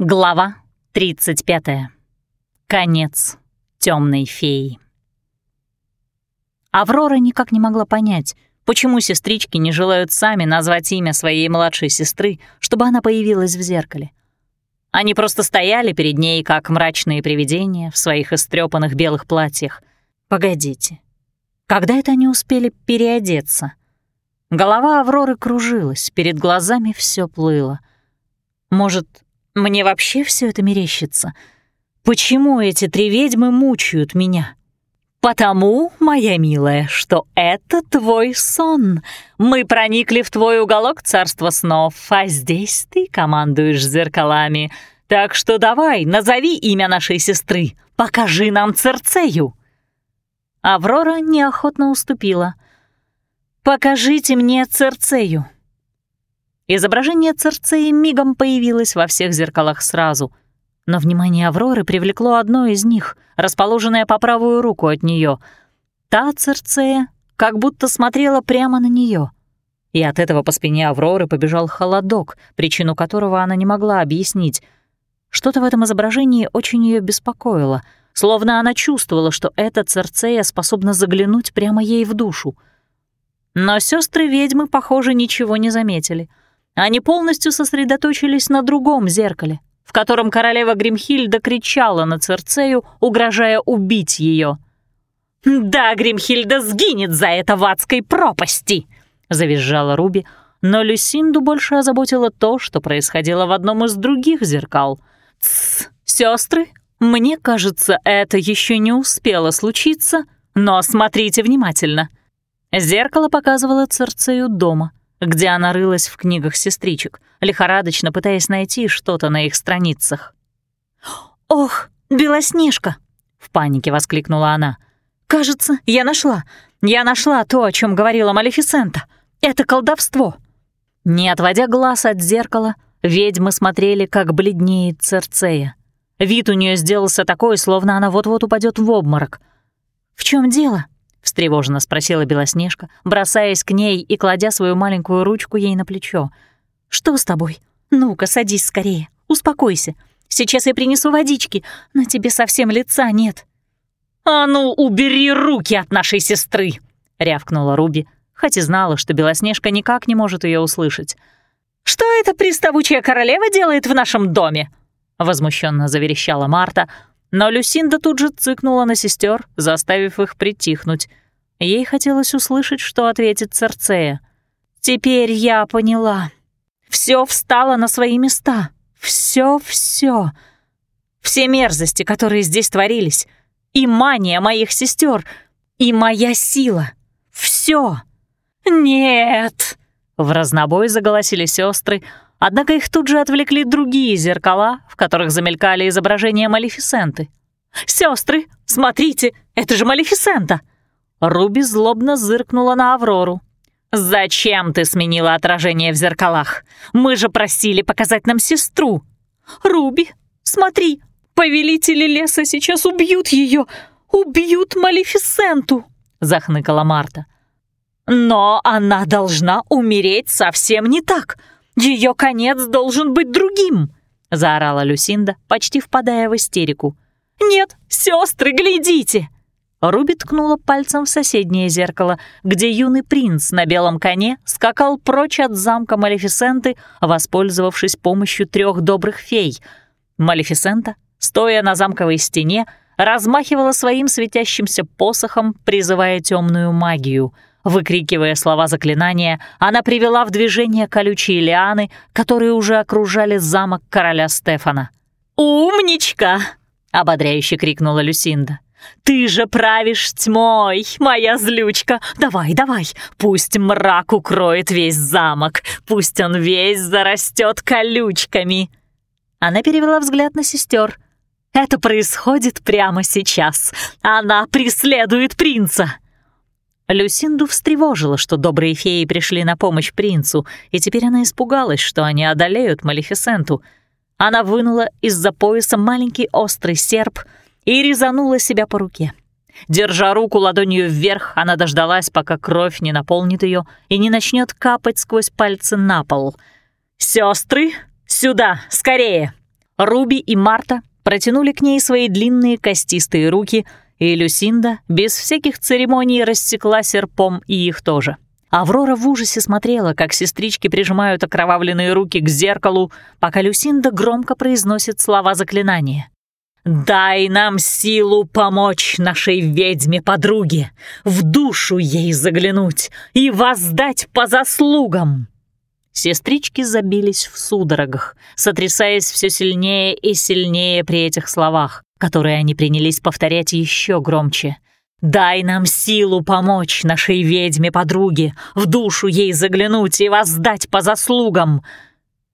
Глава 35. Конец темной феи. Аврора никак не могла понять, почему сестрички не желают сами назвать имя своей младшей сестры, чтобы она появилась в зеркале. Они просто стояли перед ней, как мрачные привидения в своих истрепанных белых платьях. Погодите, когда это они успели переодеться? Голова Авроры кружилась, перед глазами все плыло. Может, мне вообще все это мерещится. Почему эти три ведьмы мучают меня? Потому, моя милая, что это твой сон. Мы проникли в твой уголок царства снов, а здесь ты командуешь зеркалами. Так что давай, назови имя нашей сестры, покажи нам Церцею. Аврора неохотно уступила. «Покажите мне Церцею», Изображение Церцеи мигом появилось во всех зеркалах сразу, но внимание Авроры привлекло одно из них, расположенное по правую руку от нее. Та Церцея как будто смотрела прямо на нее, и от этого по спине Авроры побежал холодок, причину которого она не могла объяснить. Что-то в этом изображении очень ее беспокоило, словно она чувствовала, что эта Церцея способна заглянуть прямо ей в душу. Но сестры ведьмы, похоже, ничего не заметили — они полностью сосредоточились на другом зеркале, в котором королева Гримхильда кричала на Церцею, угрожая убить ее. «Да, Гримхильда сгинет за это в адской пропасти!» — завизжала Руби, но Люсинду больше озаботило то, что происходило в одном из других зеркал. «Тсс, сестры, мне кажется, это еще не успело случиться, но смотрите внимательно». Зеркало показывало Церцею дома, где она рылась в книгах сестричек, лихорадочно пытаясь найти что-то на их страницах. «Ох, Белоснежка!» — в панике воскликнула она. «Кажется, я нашла. Я нашла то, о чем говорила Малефисента. Это колдовство». Не отводя глаз от зеркала, ведьмы смотрели, как бледнеет Церцея. Вид у нее сделался такой, словно она вот-вот упадет в обморок. «В чем дело?» — встревоженно спросила Белоснежка, бросаясь к ней и кладя свою маленькую ручку ей на плечо. «Что с тобой? Ну-ка, садись скорее, успокойся. Сейчас я принесу водички, на тебе совсем лица нет». «А ну, убери руки от нашей сестры!» — рявкнула Руби, хоть и знала, что Белоснежка никак не может ее услышать. «Что эта приставучая королева делает в нашем доме?» — возмущенно заверещала Марта, но Люсинда тут же цыкнула на сестер, заставив их притихнуть. Ей хотелось услышать, что ответит Церцея. «Теперь я поняла. Все встало на свои места. Все-все. Все мерзости, которые здесь творились. И мания моих сестер, и моя сила. Все. Нет!» В разнобой заголосили сестры, Однако их тут же отвлекли другие зеркала, в которых замелькали изображения Малефисенты. «Сестры, смотрите, это же Малефисента!» Руби злобно зыркнула на Аврору. «Зачем ты сменила отражение в зеркалах? Мы же просили показать нам сестру!» «Руби, смотри, повелители леса сейчас убьют ее! Убьют Малефисенту!» — захныкала Марта. «Но она должна умереть совсем не так!» Ее конец должен быть другим!» — заорала Люсинда, почти впадая в истерику. «Нет, сестры, глядите!» Руби ткнула пальцем в соседнее зеркало, где юный принц на белом коне скакал прочь от замка Малефисенты, воспользовавшись помощью трех добрых фей. Малефисента, стоя на замковой стене, размахивала своим светящимся посохом, призывая темную магию — Выкрикивая слова заклинания, она привела в движение колючие лианы, которые уже окружали замок короля Стефана. «Умничка!» — ободряюще крикнула Люсинда. «Ты же правишь тьмой, моя злючка! Давай, давай, пусть мрак укроет весь замок, пусть он весь зарастет колючками!» Она перевела взгляд на сестер. «Это происходит прямо сейчас. Она преследует принца!» Люсинду встревожило, что добрые феи пришли на помощь принцу, и теперь она испугалась, что они одолеют Малефисенту. Она вынула из-за пояса маленький острый серп и резанула себя по руке. Держа руку ладонью вверх, она дождалась, пока кровь не наполнит ее и не начнет капать сквозь пальцы на пол. «Сестры, сюда, скорее!» Руби и Марта протянули к ней свои длинные костистые руки, и Люсинда без всяких церемоний рассекла серпом и их тоже. Аврора в ужасе смотрела, как сестрички прижимают окровавленные руки к зеркалу, пока Люсинда громко произносит слова заклинания. «Дай нам силу помочь нашей ведьме-подруге, в душу ей заглянуть и воздать по заслугам!» Сестрички забились в судорогах, сотрясаясь все сильнее и сильнее при этих словах, которые они принялись повторять еще громче. «Дай нам силу помочь нашей ведьме-подруге, в душу ей заглянуть и воздать по заслугам!»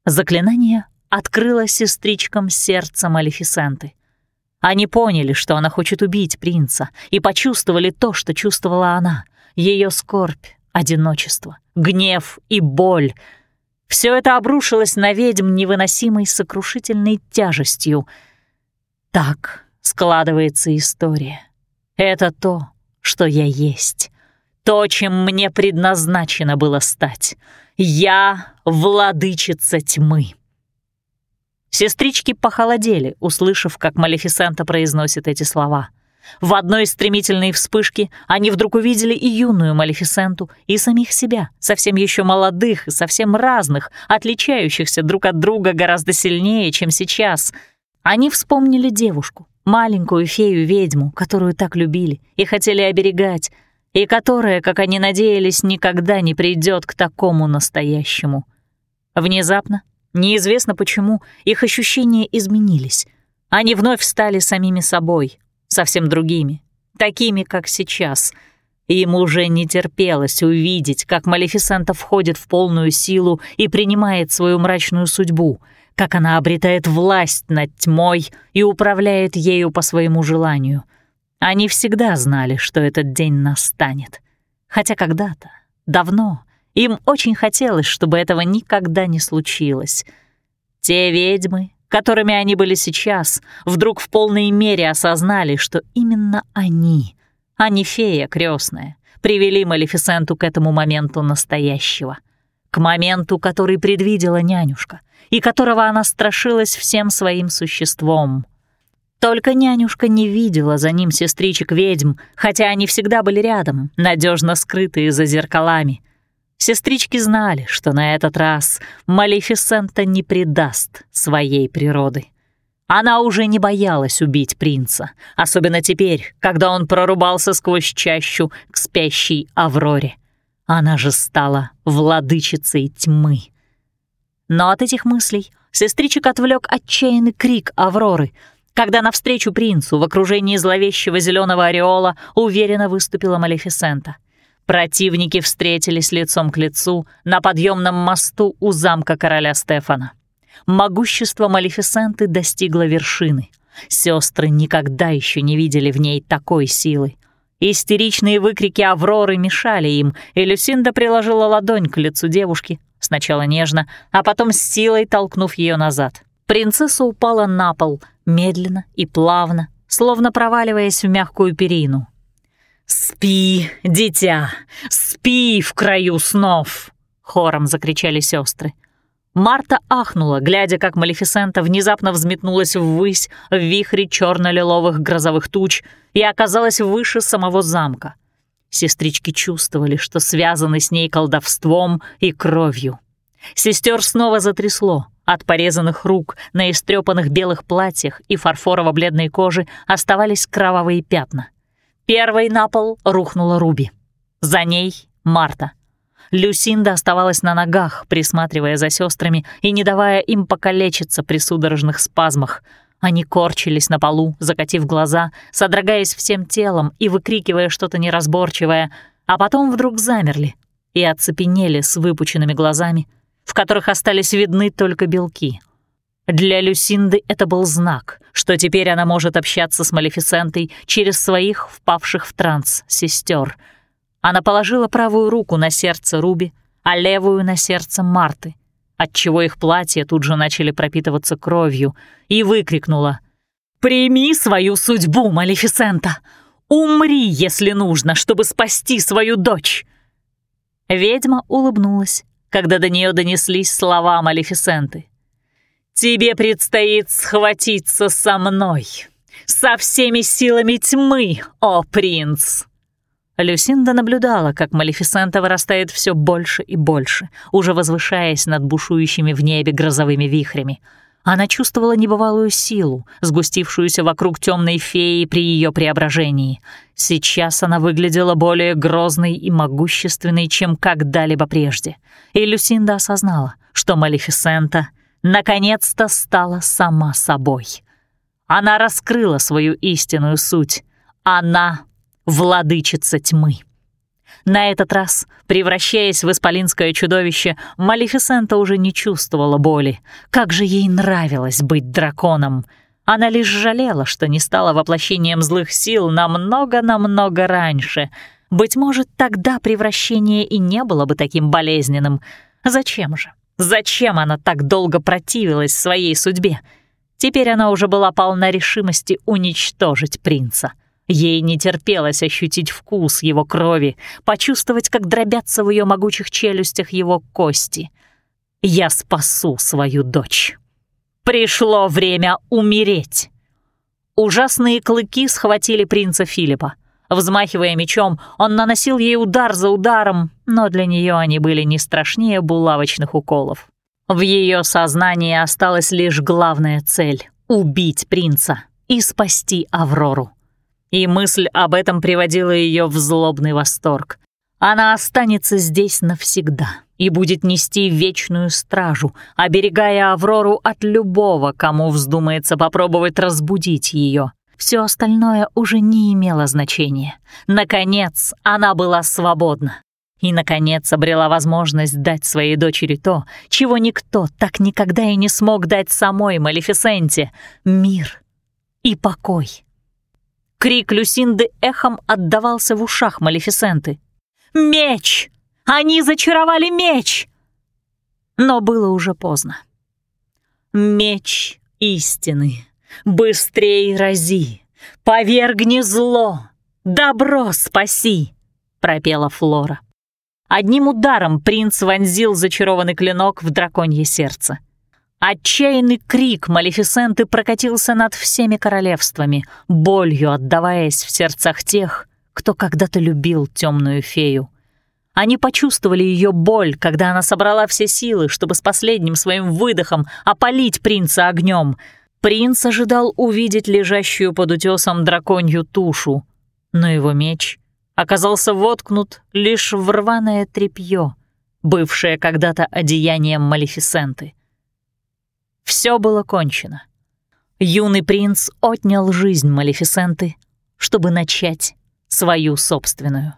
Заклинание открыло сестричкам сердце Малефисенты. Они поняли, что она хочет убить принца, и почувствовали то, что чувствовала она — ее скорбь, одиночество, гнев и боль. Все это обрушилось на ведьм невыносимой сокрушительной тяжестью. Так складывается история. Это то, что я есть. То, чем мне предназначено было стать. Я — владычица тьмы. Сестрички похолодели, услышав, как Малефисента произносит эти слова. В одной стремительной вспышке они вдруг увидели и юную Малефисенту, и самих себя, совсем еще молодых и совсем разных, отличающихся друг от друга гораздо сильнее, чем сейчас. Они вспомнили девушку, маленькую фею-ведьму, которую так любили и хотели оберегать, и которая, как они надеялись, никогда не придет к такому настоящему. Внезапно, неизвестно почему, их ощущения изменились. Они вновь стали самими собой, совсем другими, такими, как сейчас. И ему уже не терпелось увидеть, как Малефисента входит в полную силу и принимает свою мрачную судьбу — как она обретает власть над тьмой и управляет ею по своему желанию. Они всегда знали, что этот день настанет. Хотя когда-то, давно, им очень хотелось, чтобы этого никогда не случилось. Те ведьмы, которыми они были сейчас, вдруг в полной мере осознали, что именно они, а не фея крестная, привели Малефисенту к этому моменту настоящего. К моменту, который предвидела нянюшка — и которого она страшилась всем своим существом. Только нянюшка не видела за ним сестричек-ведьм, хотя они всегда были рядом, надежно скрытые за зеркалами. Сестрички знали, что на этот раз Малефисента не предаст своей природы. Она уже не боялась убить принца, особенно теперь, когда он прорубался сквозь чащу к спящей Авроре. Она же стала владычицей тьмы. Но от этих мыслей сестричек отвлек отчаянный крик Авроры, когда навстречу принцу в окружении зловещего зеленого ореола уверенно выступила Малефисента. Противники встретились лицом к лицу на подъемном мосту у замка короля Стефана. Могущество Малефисенты достигло вершины. Сестры никогда еще не видели в ней такой силы. Истеричные выкрики Авроры мешали им, и Люсинда приложила ладонь к лицу девушки, сначала нежно, а потом с силой толкнув ее назад. Принцесса упала на пол, медленно и плавно, словно проваливаясь в мягкую перину. «Спи, дитя, спи в краю снов!» — хором закричали сестры. Марта ахнула, глядя, как Малефисента внезапно взметнулась ввысь в вихре черно-лиловых грозовых туч и оказалась выше самого замка. Сестрички чувствовали, что связаны с ней колдовством и кровью. Сестер снова затрясло. От порезанных рук на истрепанных белых платьях и фарфорово-бледной кожи оставались кровавые пятна. Первой на пол рухнула Руби. За ней — Марта. Люсинда оставалась на ногах, присматривая за сестрами и не давая им покалечиться при судорожных спазмах. Они корчились на полу, закатив глаза, содрогаясь всем телом и выкрикивая что-то неразборчивое, а потом вдруг замерли и оцепенели с выпученными глазами, в которых остались видны только белки. Для Люсинды это был знак, что теперь она может общаться с Малефисентой через своих впавших в транс сестер. Она положила правую руку на сердце Руби, а левую — на сердце Марты, отчего их платья тут же начали пропитываться кровью, и выкрикнула «Прими свою судьбу, Малефисента! Умри, если нужно, чтобы спасти свою дочь!» Ведьма улыбнулась когда до нее донеслись слова Малефисенты. тебе предстоит схватиться со мной, со всеми силами тьмы, о принц!» Люсинда наблюдала, как Малефисента вырастает все больше и больше, уже возвышаясь над бушующими в небе грозовыми вихрями. Она чувствовала небывалую силу, сгустившуюся вокруг темной феи при ее преображении. Сейчас она выглядела более грозной и могущественной, чем когда-либо прежде. И Люсинда осознала, что Малефисента наконец-то стала сама собой. Она раскрыла свою истинную суть. Она владычица тьмы. На этот раз, превращаясь в исполинское чудовище, Малефисента уже не чувствовала боли. Как же ей нравилось быть драконом! Она лишь жалела, что не стала воплощением злых сил намного-намного раньше. Быть может, тогда превращение и не было бы таким болезненным. Зачем же? Зачем она так долго противилась своей судьбе? Теперь она уже была полна решимости уничтожить принца. Ей не терпелось ощутить вкус его крови, почувствовать, как дробятся в ее могучих челюстях его кости. «Я спасу свою дочь. Пришло время умереть!» Ужасные клыки схватили принца Филиппа. Взмахивая мечом, он наносил ей удар за ударом, но для нее они были не страшнее булавочных уколов. В ее сознании осталась лишь главная цель — убить принца и спасти Аврору и мысль об этом приводила ее в злобный восторг. Она останется здесь навсегда и будет нести вечную стражу, оберегая Аврору от любого, кому вздумается попробовать разбудить ее. Все остальное уже не имело значения. Наконец, она была свободна. И, наконец, обрела возможность дать своей дочери то, чего никто так никогда и не смог дать самой Малефисенте — мир и покой. Крик Люсинды эхом отдавался в ушах Малефисенты. «Меч! Они зачаровали меч!» Но было уже поздно. «Меч истины, быстрей рази, повергни зло, добро спаси!» — пропела Флора. Одним ударом принц вонзил зачарованный клинок в драконье сердце. Отчаянный крик Малефисенты прокатился над всеми королевствами, болью отдаваясь в сердцах тех, кто когда-то любил темную фею. Они почувствовали ее боль, когда она собрала все силы, чтобы с последним своим выдохом опалить принца огнем. Принц ожидал увидеть лежащую под утесом драконью тушу, но его меч оказался воткнут лишь в рваное тряпье, бывшее когда-то одеянием Малефисенты. Все было кончено. Юный принц отнял жизнь Малефисенты, чтобы начать свою собственную.